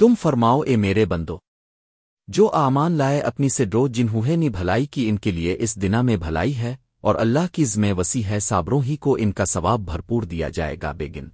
تم فرماؤ اے میرے بندو، جو آمان لائے اپنی سے ڈرو جنہوں نے بھلائی کی ان کے لیے اس دنا میں بھلائی ہے اور اللہ کی زمیں وسیع ہے، صابروں ہی کو ان کا ثواب بھرپور دیا جائے گا، بے گن۔